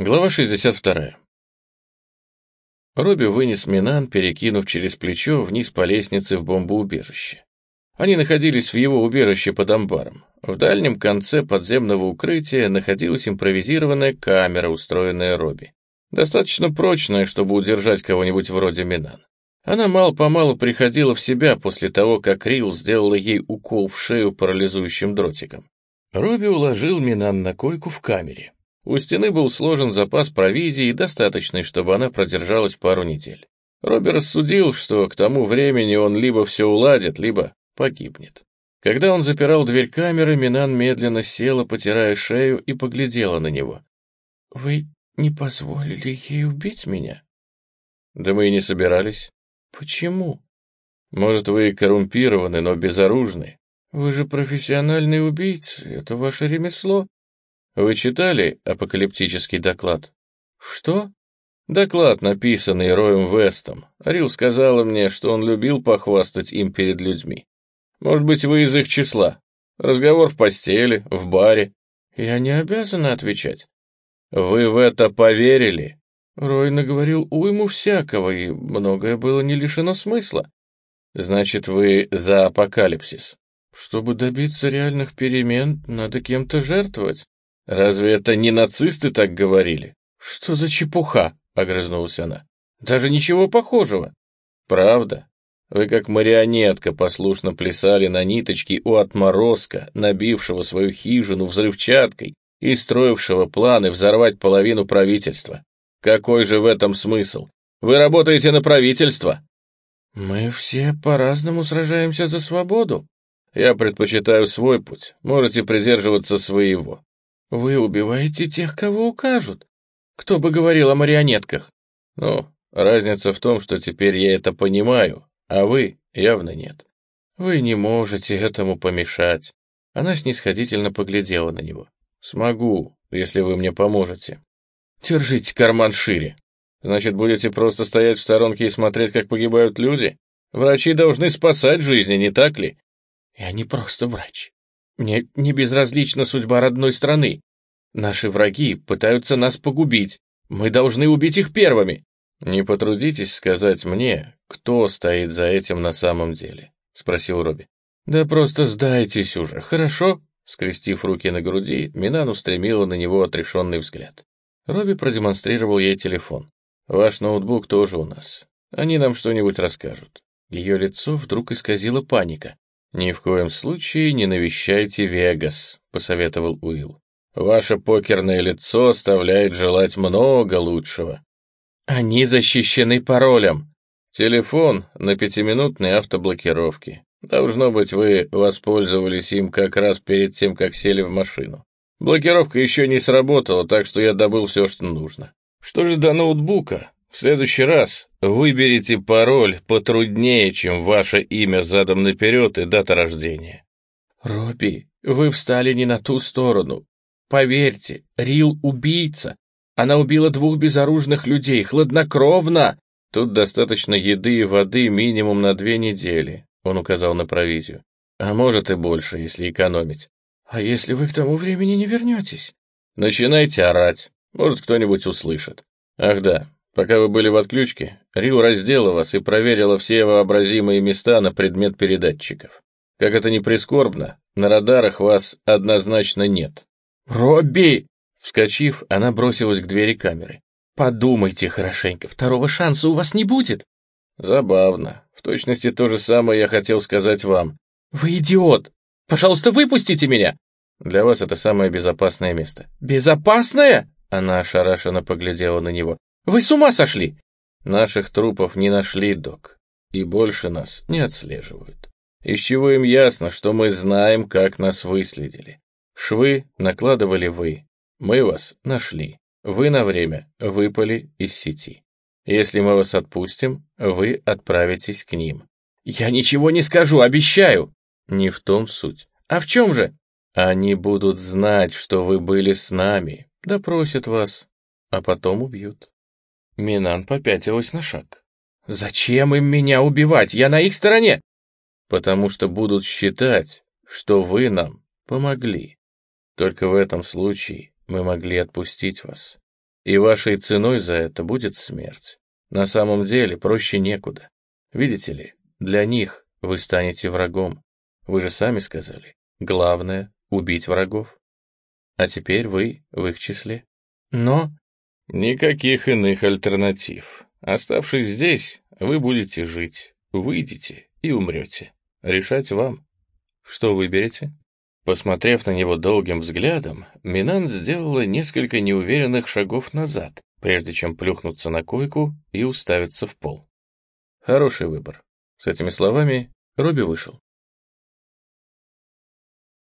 Глава 62. Робби вынес Минан, перекинув через плечо вниз по лестнице в бомбоубежище. Они находились в его убежище под амбаром. В дальнем конце подземного укрытия находилась импровизированная камера, устроенная Робби. Достаточно прочная, чтобы удержать кого-нибудь вроде Минан. Она мало-помалу приходила в себя после того, как Рил сделала ей укол в шею парализующим дротиком. Робби уложил Минан на койку в камере. У стены был сложен запас провизии, достаточный, чтобы она продержалась пару недель. Робби рассудил, что к тому времени он либо все уладит, либо погибнет. Когда он запирал дверь камеры, Минан медленно села, потирая шею, и поглядела на него. «Вы не позволили ей убить меня?» «Да мы и не собирались». «Почему?» «Может, вы коррумпированы, но безоружны?» «Вы же профессиональный убийца, это ваше ремесло». Вы читали апокалиптический доклад? Что? Доклад, написанный Роем Вестом. Рил сказала мне, что он любил похвастать им перед людьми. Может быть, вы из их числа? Разговор в постели, в баре. Я не обязана отвечать. Вы в это поверили? Рой наговорил уйму всякого, и многое было не лишено смысла. Значит, вы за апокалипсис. Чтобы добиться реальных перемен, надо кем-то жертвовать. «Разве это не нацисты так говорили?» «Что за чепуха?» — огрызнулась она. «Даже ничего похожего». «Правда? Вы как марионетка послушно плясали на ниточке у отморозка, набившего свою хижину взрывчаткой и строившего планы взорвать половину правительства. Какой же в этом смысл? Вы работаете на правительство?» «Мы все по-разному сражаемся за свободу». «Я предпочитаю свой путь, можете придерживаться своего. Вы убиваете тех, кого укажут. Кто бы говорил о марионетках? Ну, разница в том, что теперь я это понимаю, а вы явно нет. Вы не можете этому помешать. Она снисходительно поглядела на него. Смогу, если вы мне поможете. Держите карман шире. Значит, будете просто стоять в сторонке и смотреть, как погибают люди? Врачи должны спасать жизни, не так ли? Я не просто врач. Мне не безразлична судьба родной страны. Наши враги пытаются нас погубить. Мы должны убить их первыми. Не потрудитесь сказать мне, кто стоит за этим на самом деле, спросил Робби. Да просто сдайтесь уже, хорошо? Скрестив руки на груди, Минан устремила на него отрешенный взгляд. Робби продемонстрировал ей телефон. «Ваш ноутбук тоже у нас. Они нам что-нибудь расскажут». Ее лицо вдруг исказило паника. «Ни в коем случае не навещайте Вегас», — посоветовал Уилл. «Ваше покерное лицо оставляет желать много лучшего». «Они защищены паролем». «Телефон на пятиминутной автоблокировке. Должно быть, вы воспользовались им как раз перед тем, как сели в машину. Блокировка еще не сработала, так что я добыл все, что нужно. Что же до ноутбука? В следующий раз выберите пароль потруднее, чем ваше имя задом наперед и дата рождения. Робби, вы встали не на ту сторону. Поверьте, Рил убийца. Она убила двух безоружных людей, хладнокровно. Тут достаточно еды и воды минимум на две недели, он указал на провизию. А может и больше, если экономить. А если вы к тому времени не вернетесь? Начинайте орать. Может, кто-нибудь услышит. Ах да, Пока вы были в отключке, Рио раздела вас и проверила все вообразимые места на предмет передатчиков. Как это ни прискорбно, на радарах вас однозначно нет. «Робби!» Вскочив, она бросилась к двери камеры. «Подумайте хорошенько, второго шанса у вас не будет!» «Забавно. В точности то же самое я хотел сказать вам». «Вы идиот! Пожалуйста, выпустите меня!» «Для вас это самое безопасное место». «Безопасное?» Она ошарашенно поглядела на него. Вы с ума сошли?» «Наших трупов не нашли, док, и больше нас не отслеживают. Из чего им ясно, что мы знаем, как нас выследили. Швы накладывали вы, мы вас нашли. Вы на время выпали из сети. Если мы вас отпустим, вы отправитесь к ним. Я ничего не скажу, обещаю. Не в том суть. А в чем же? Они будут знать, что вы были с нами, допросят вас, а потом убьют. Минан попятилась на шаг. «Зачем им меня убивать? Я на их стороне!» «Потому что будут считать, что вы нам помогли. Только в этом случае мы могли отпустить вас. И вашей ценой за это будет смерть. На самом деле проще некуда. Видите ли, для них вы станете врагом. Вы же сами сказали, главное — убить врагов. А теперь вы в их числе. Но... Никаких иных альтернатив. Оставшись здесь, вы будете жить, выйдете и умрете. Решать вам. Что выберете? Посмотрев на него долгим взглядом, Минан сделала несколько неуверенных шагов назад, прежде чем плюхнуться на койку и уставиться в пол. Хороший выбор. С этими словами Робби вышел.